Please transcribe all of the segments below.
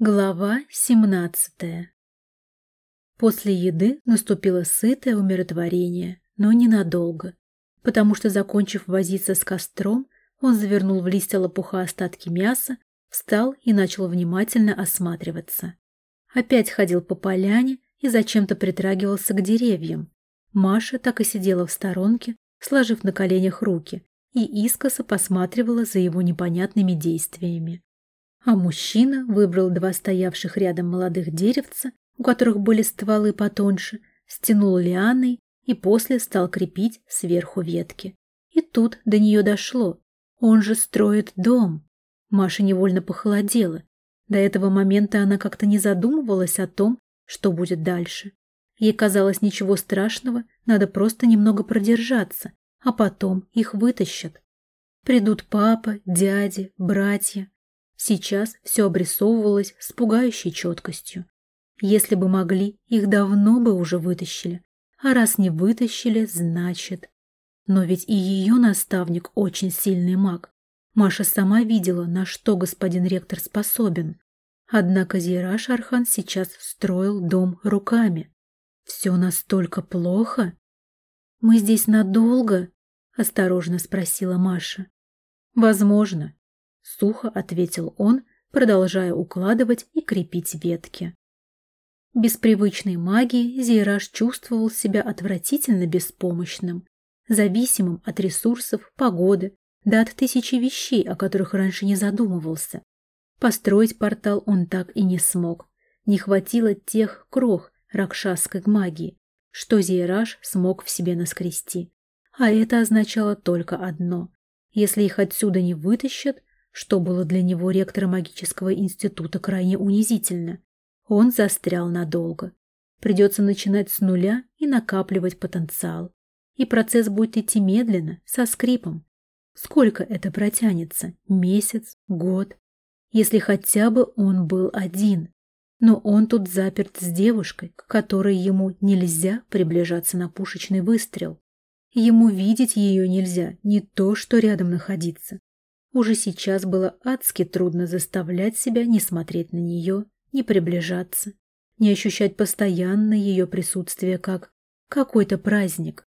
Глава 17 После еды наступило сытое умиротворение, но ненадолго, потому что, закончив возиться с костром, он завернул в листья лопуха остатки мяса, встал и начал внимательно осматриваться. Опять ходил по поляне и зачем-то притрагивался к деревьям. Маша так и сидела в сторонке, сложив на коленях руки, и искоса посматривала за его непонятными действиями. А мужчина выбрал два стоявших рядом молодых деревца, у которых были стволы потоньше, стянул лианой и после стал крепить сверху ветки. И тут до нее дошло. Он же строит дом. Маша невольно похолодела. До этого момента она как-то не задумывалась о том, что будет дальше. Ей казалось ничего страшного, надо просто немного продержаться, а потом их вытащат. Придут папа, дяди, братья, Сейчас все обрисовывалось с пугающей четкостью. Если бы могли, их давно бы уже вытащили. А раз не вытащили, значит... Но ведь и ее наставник очень сильный маг. Маша сама видела, на что господин ректор способен. Однако Зираш Архан сейчас строил дом руками. Все настолько плохо? «Мы здесь надолго?» – осторожно спросила Маша. «Возможно», Сухо ответил он, продолжая укладывать и крепить ветки. Без привычной магии Зейраж чувствовал себя отвратительно беспомощным, зависимым от ресурсов, погоды, да от тысячи вещей, о которых раньше не задумывался. Построить портал он так и не смог. Не хватило тех крох ракшасской магии, что Зейраж смог в себе наскрести. А это означало только одно. Если их отсюда не вытащат, что было для него ректора магического института крайне унизительно. Он застрял надолго. Придется начинать с нуля и накапливать потенциал. И процесс будет идти медленно, со скрипом. Сколько это протянется? Месяц? Год? Если хотя бы он был один. Но он тут заперт с девушкой, к которой ему нельзя приближаться на пушечный выстрел. Ему видеть ее нельзя, не то что рядом находиться. Уже сейчас было адски трудно заставлять себя не смотреть на нее, не приближаться, не ощущать постоянно ее присутствие как какой-то праздник.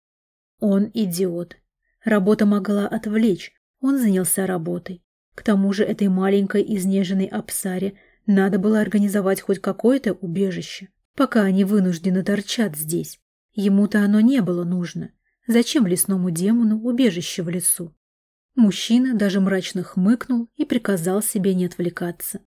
Он идиот. Работа могла отвлечь, он занялся работой. К тому же этой маленькой изнеженной Апсаре надо было организовать хоть какое-то убежище, пока они вынуждены торчат здесь. Ему-то оно не было нужно. Зачем лесному демону убежище в лесу? Мужчина даже мрачно хмыкнул и приказал себе не отвлекаться.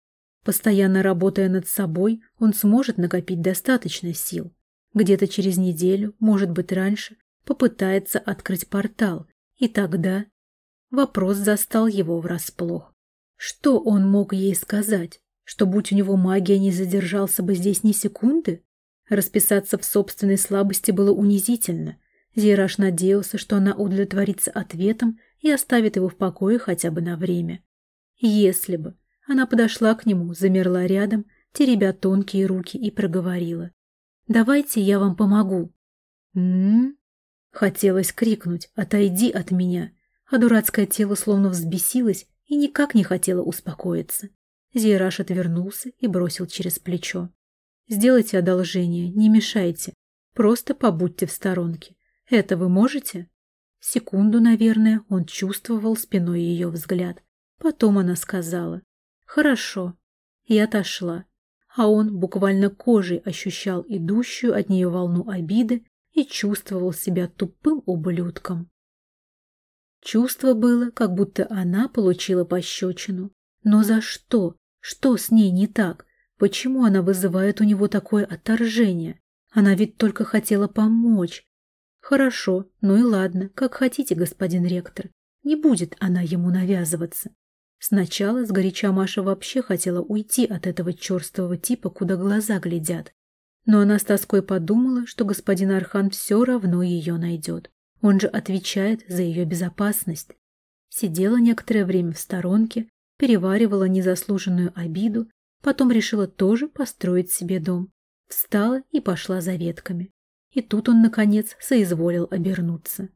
Постоянно работая над собой, он сможет накопить достаточно сил. Где-то через неделю, может быть раньше, попытается открыть портал, и тогда... Вопрос застал его врасплох. Что он мог ей сказать? Что, будь у него магия, не задержался бы здесь ни секунды? Расписаться в собственной слабости было унизительно. Зираш надеялся, что она удовлетворится ответом и оставит его в покое хотя бы на время. Если бы она подошла к нему, замерла рядом, теребя тонкие руки и проговорила. «Давайте я вам помогу». «М-м-м?» Хотелось крикнуть «Отойди от меня!», а дурацкое тело словно взбесилось и никак не хотело успокоиться. Зейраж отвернулся и бросил через плечо. «Сделайте одолжение, не мешайте. Просто побудьте в сторонке. Это вы можете?» Секунду, наверное, он чувствовал спиной ее взгляд. Потом она сказала «Хорошо» и отошла, а он буквально кожей ощущал идущую от нее волну обиды и чувствовал себя тупым ублюдком. Чувство было, как будто она получила пощечину. Но за что? Что с ней не так? Почему она вызывает у него такое отторжение? Она ведь только хотела помочь, Хорошо, ну и ладно, как хотите, господин ректор. Не будет она ему навязываться. Сначала сгоряча Маша вообще хотела уйти от этого черствого типа, куда глаза глядят. Но она с тоской подумала, что господин Архан все равно ее найдет. Он же отвечает за ее безопасность. Сидела некоторое время в сторонке, переваривала незаслуженную обиду, потом решила тоже построить себе дом. Встала и пошла за ветками. И тут он, наконец, соизволил обернуться.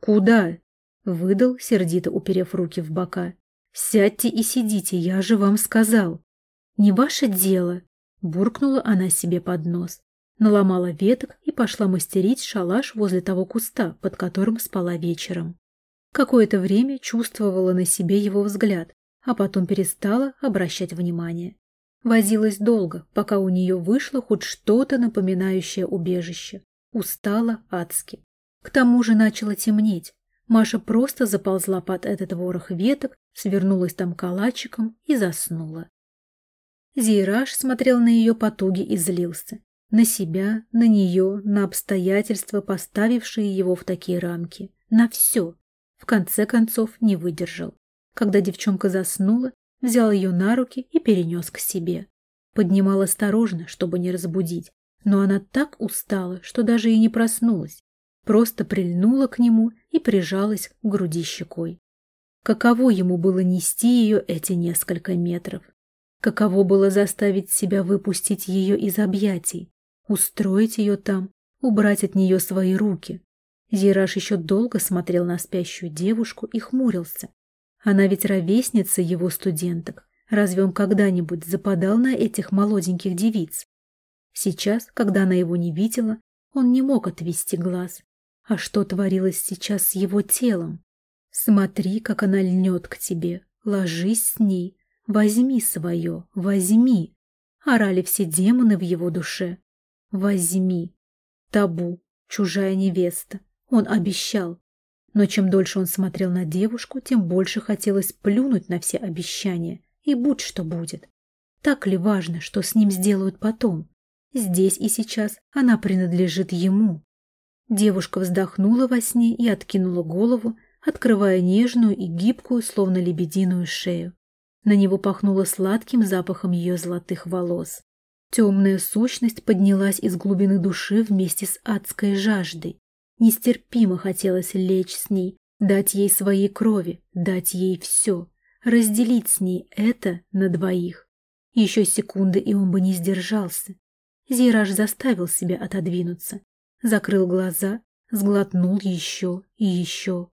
«Куда?» — выдал, сердито уперев руки в бока. «Сядьте и сидите, я же вам сказал». Не ваше дело!» Буркнула она себе под нос. Наломала веток и пошла мастерить шалаш возле того куста, под которым спала вечером. Какое-то время чувствовала на себе его взгляд, а потом перестала обращать внимание. Возилась долго, пока у нее вышло хоть что-то напоминающее убежище. Устала адски. К тому же начало темнеть. Маша просто заползла под этот ворох веток, свернулась там калачиком и заснула. Зейраж смотрел на ее потуги и злился. На себя, на нее, на обстоятельства, поставившие его в такие рамки. На все. В конце концов не выдержал. Когда девчонка заснула, взял ее на руки и перенес к себе. Поднимал осторожно, чтобы не разбудить, но она так устала, что даже и не проснулась. Просто прильнула к нему и прижалась к груди щекой. Каково ему было нести ее эти несколько метров? Каково было заставить себя выпустить ее из объятий, устроить ее там, убрать от нее свои руки? Зираж еще долго смотрел на спящую девушку и хмурился. Она ведь ровесница его студенток. Разве он когда-нибудь западал на этих молоденьких девиц? Сейчас, когда она его не видела, он не мог отвести глаз. А что творилось сейчас с его телом? Смотри, как она льнет к тебе, ложись с ней, возьми свое, возьми. Орали все демоны в его душе. Возьми. Табу, чужая невеста. Он обещал. Но чем дольше он смотрел на девушку, тем больше хотелось плюнуть на все обещания, и будь что будет. Так ли важно, что с ним сделают потом? Здесь и сейчас она принадлежит ему. Девушка вздохнула во сне и откинула голову, открывая нежную и гибкую, словно лебединую шею. На него пахнуло сладким запахом ее золотых волос. Темная сущность поднялась из глубины души вместе с адской жаждой. Нестерпимо хотелось лечь с ней, дать ей своей крови, дать ей все, разделить с ней это на двоих. Еще секунды, и он бы не сдержался. Зираж заставил себя отодвинуться, закрыл глаза, сглотнул еще и еще.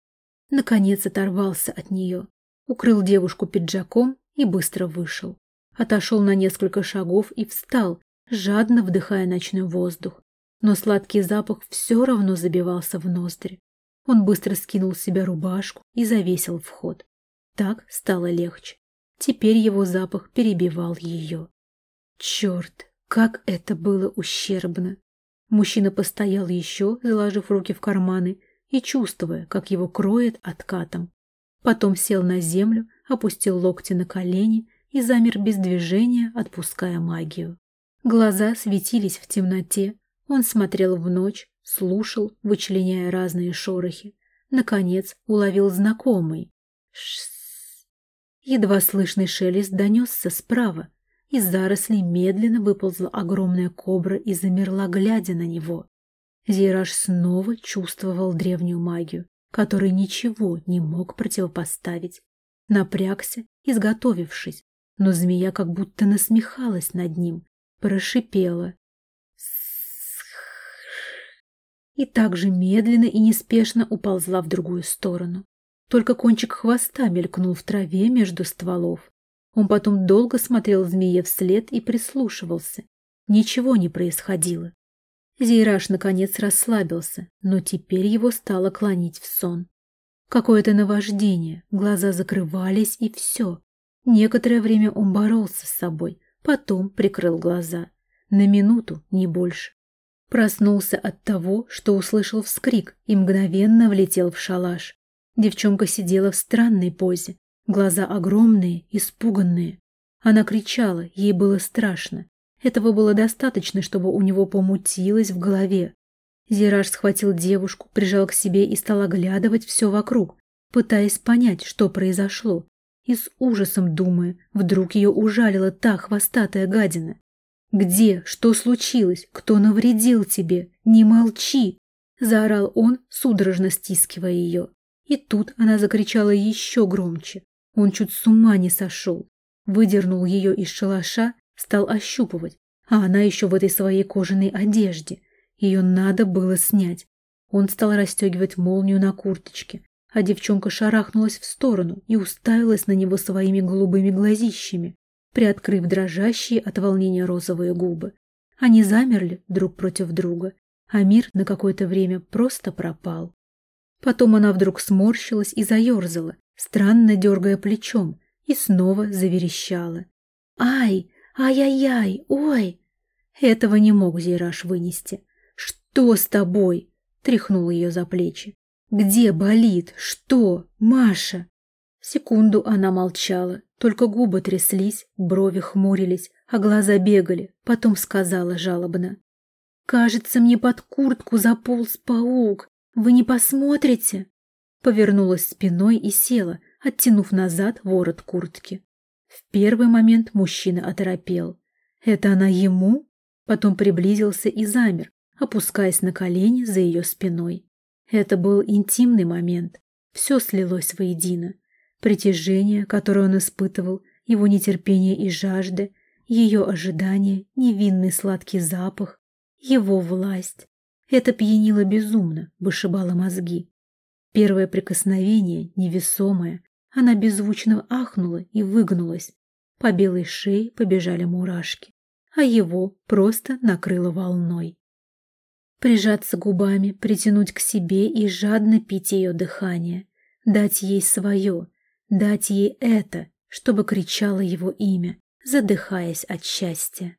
Наконец оторвался от нее, укрыл девушку пиджаком и быстро вышел. Отошел на несколько шагов и встал, жадно вдыхая ночной воздух но сладкий запах все равно забивался в ноздри. Он быстро скинул с себя рубашку и завесил вход. Так стало легче. Теперь его запах перебивал ее. Черт, как это было ущербно! Мужчина постоял еще, заложив руки в карманы и чувствуя, как его кроет откатом. Потом сел на землю, опустил локти на колени и замер без движения, отпуская магию. Глаза светились в темноте, он смотрел в ночь, слушал, вычленяя разные шорохи. Наконец уловил знакомый. Едва слышный шелест донесся справа. Из зарослей медленно выползла огромная кобра и замерла, глядя на него. Зираж снова чувствовал древнюю магию, которой ничего не мог противопоставить. Напрягся, изготовившись, но змея как будто насмехалась над ним, прошипела и также медленно и неспешно уползла в другую сторону. Только кончик хвоста мелькнул в траве между стволов. Он потом долго смотрел змее вслед и прислушивался. Ничего не происходило. Зейраж наконец расслабился, но теперь его стало клонить в сон. Какое-то наваждение, глаза закрывались и все. Некоторое время он боролся с собой, потом прикрыл глаза. На минуту, не больше. Проснулся от того, что услышал вскрик и мгновенно влетел в шалаш. Девчонка сидела в странной позе, глаза огромные, испуганные. Она кричала, ей было страшно. Этого было достаточно, чтобы у него помутилось в голове. Зираж схватил девушку, прижал к себе и стал оглядывать все вокруг, пытаясь понять, что произошло, и с ужасом думая, вдруг ее ужалила та хвостатая гадина. «Где? Что случилось? Кто навредил тебе? Не молчи!» Заорал он, судорожно стискивая ее. И тут она закричала еще громче. Он чуть с ума не сошел. Выдернул ее из шалаша, стал ощупывать. А она еще в этой своей кожаной одежде. Ее надо было снять. Он стал расстегивать молнию на курточке, а девчонка шарахнулась в сторону и уставилась на него своими голубыми глазищами. приоткрыв дрожащие от волнения розовые губы. Они замерли друг против друга, а мир на какое-то время просто пропал. Потом она вдруг сморщилась и заерзала, странно дергая плечом, и снова заверещала. «Ай! Ай-яй-яй! Ой!» Этого не мог Зейраж вынести. «Что с тобой?» — тряхнул ее за плечи. «Где болит? Что? Маша?» Секунду она молчала, только губы тряслись, брови хмурились, а глаза бегали, потом сказала жалобно. «Кажется, мне под куртку заполз паук. Вы не посмотрите?» Повернулась спиной и села, оттянув назад ворот куртки. В первый момент мужчина оторопел. Это она ему? Потом приблизился и замер, опускаясь на колени за ее спиной. Это был интимный момент. Все слилось воедино. Притяжение, которое он испытывал, его нетерпение и жажда, ее ожидание, невинный сладкий запах, его власть. Это пьянило безумно, вышибало мозги. Первое прикосновение, невесомое, она беззвучно ахнула и выгнулась. По белой шее побежали мурашки, а его просто накрыло волной. Прижаться губами, притянуть к себе и жадно пить ее дыхание, дать ей свое, дать ей это, чтобы кричало его имя, задыхаясь от счастья.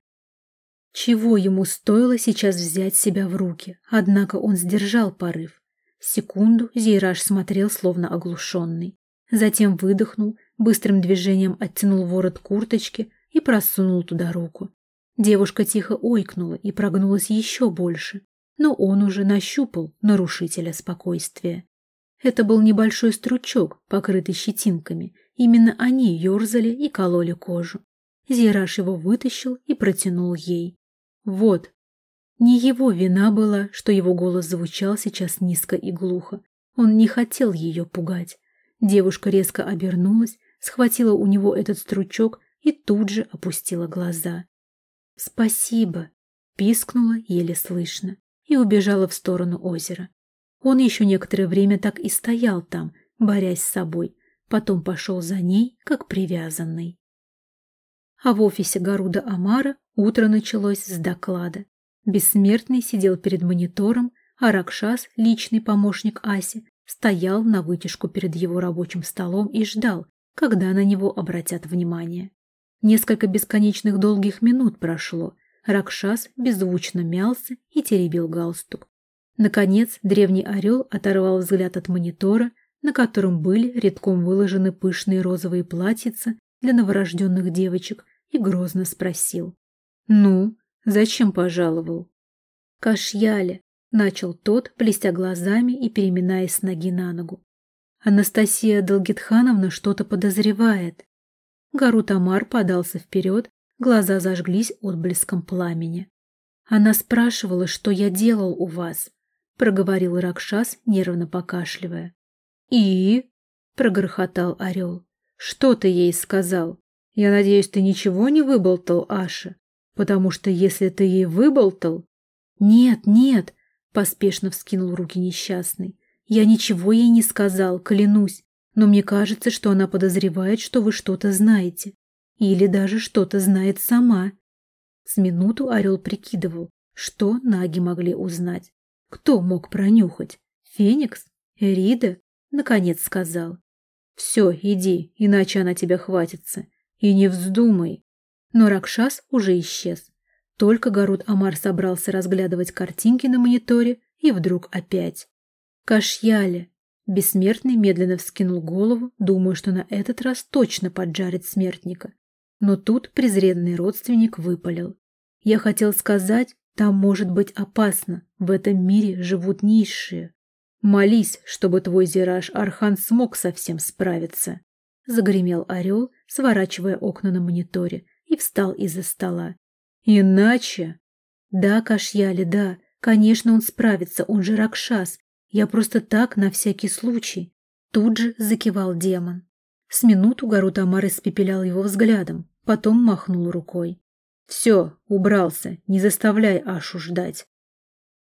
Чего ему стоило сейчас взять себя в руки, однако он сдержал порыв. Секунду Зейраж смотрел, словно оглушенный. Затем выдохнул, быстрым движением оттянул ворот курточки и просунул туда руку. Девушка тихо ойкнула и прогнулась еще больше, но он уже нащупал нарушителя спокойствия. Это был небольшой стручок, покрытый щетинками. Именно они ерзали и кололи кожу. Зираж его вытащил и протянул ей. Вот. Не его вина была, что его голос звучал сейчас низко и глухо. Он не хотел ее пугать. Девушка резко обернулась, схватила у него этот стручок и тут же опустила глаза. «Спасибо!» — пискнула еле слышно и убежала в сторону озера. Он еще некоторое время так и стоял там, борясь с собой, потом пошел за ней, как привязанный. А в офисе Гаруда Амара утро началось с доклада. Бессмертный сидел перед монитором, а Ракшас, личный помощник Аси, стоял на вытяжку перед его рабочим столом и ждал, когда на него обратят внимание. Несколько бесконечных долгих минут прошло. Ракшас беззвучно мялся и теребил галстук. Наконец, древний орел оторвал взгляд от монитора, на котором были редком выложены пышные розовые платьица для новорожденных девочек, и грозно спросил. «Ну, зачем пожаловал?» «Кашьяля», — начал тот, блестя глазами и переминаясь с ноги на ногу. «Анастасия Долгитхановна что-то подозревает». Гарут Амар подался вперед, глаза зажглись отблеском пламени. «Она спрашивала, что я делал у вас», — проговорил Ракшас, нервно покашливая. «И?» — прогрохотал орел. «Что ты ей сказал? Я надеюсь, ты ничего не выболтал, Аша? Потому что если ты ей выболтал...» «Нет, нет!» — поспешно вскинул руки несчастный. «Я ничего ей не сказал, клянусь, но мне кажется, что она подозревает, что вы что-то знаете. Или даже что-то знает сама». С минуту орел прикидывал, что наги могли узнать. Кто мог пронюхать? Феникс? Эрида? Наконец сказал. Все, иди, иначе она тебя хватится. И не вздумай. Но Ракшас уже исчез. Только Гарут Амар собрался разглядывать картинки на мониторе, и вдруг опять. Кашьяля. Бессмертный медленно вскинул голову, думая, что на этот раз точно поджарит смертника. Но тут презренный родственник выпалил. Я хотел сказать, там может быть опасно, в этом мире живут низшие. Молись, чтобы твой зираж Архан смог совсем справиться. Загремел орел, сворачивая окна на мониторе, встал из-за стола. Иначе... Да, Кашьяли, да, конечно, он справится, он же Ракшас. Я просто так, на всякий случай. Тут же закивал демон. С минуту Гарут Амар испепелял его взглядом, потом махнул рукой. «Все, убрался, не заставляй Ашу ждать».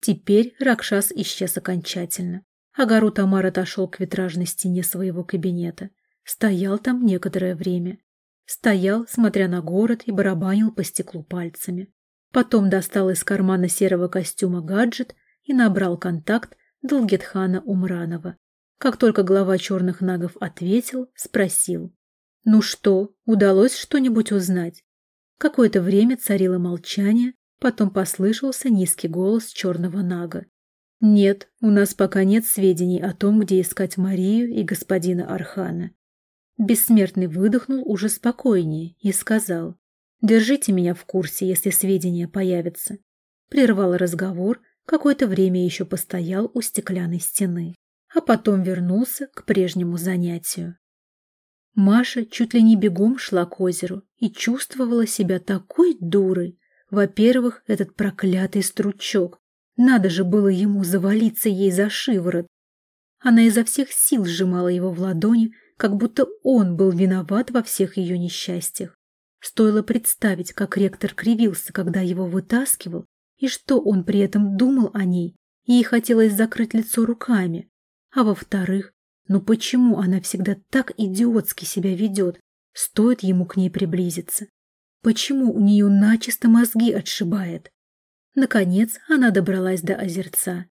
Теперь Ракшас исчез окончательно. Агару Тамар отошел к витражной стене своего кабинета. Стоял там некоторое время. Стоял, смотря на город, и барабанил по стеклу пальцами. Потом достал из кармана серого костюма гаджет и набрал контакт Долгетхана Умранова. Как только глава черных нагов ответил, спросил. «Ну что, удалось что-нибудь узнать?» Какое-то время царило молчание, потом послышался низкий голос черного нага. «Нет, у нас пока нет сведений о том, где искать Марию и господина Архана». Бессмертный выдохнул уже спокойнее и сказал. «Держите меня в курсе, если сведения появятся». Прервал разговор, какое-то время еще постоял у стеклянной стены, а потом вернулся к прежнему занятию. Маша чуть ли не бегом шла к озеру и чувствовала себя такой дурой. Во-первых, этот проклятый стручок. Надо же было ему завалиться ей за шиворот. Она изо всех сил сжимала его в ладони, как будто он был виноват во всех ее несчастьях. Стоило представить, как ректор кривился, когда его вытаскивал, и что он при этом думал о ней, ей хотелось закрыть лицо руками. А во-вторых, но почему она всегда так идиотски себя ведет, стоит ему к ней приблизиться? Почему у нее начисто мозги отшибает? Наконец она добралась до озерца.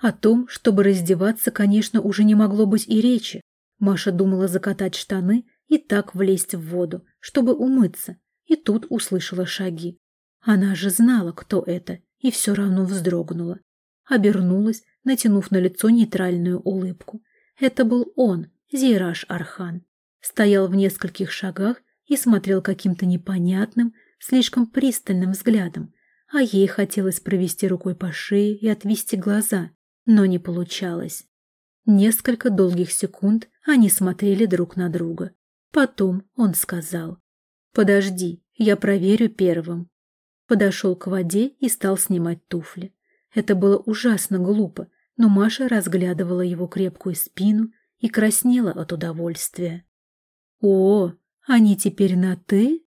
О том, чтобы раздеваться, конечно, уже не могло быть и речи. Маша думала закатать штаны и так влезть в воду, чтобы умыться, и тут услышала шаги. Она же знала, кто это, и все равно вздрогнула. Обернулась, натянув на лицо нейтральную улыбку. Это был он, Зейраж Архан. Стоял в нескольких шагах и смотрел каким-то непонятным, слишком пристальным взглядом, а ей хотелось провести рукой по шее и отвести глаза, но не получалось. Несколько долгих секунд они смотрели друг на друга. Потом он сказал «Подожди, я проверю первым». Подошел к воде и стал снимать туфли. Это было ужасно глупо, но Маша разглядывала его крепкую спину и краснела от удовольствия. «О, они теперь на «ты»?»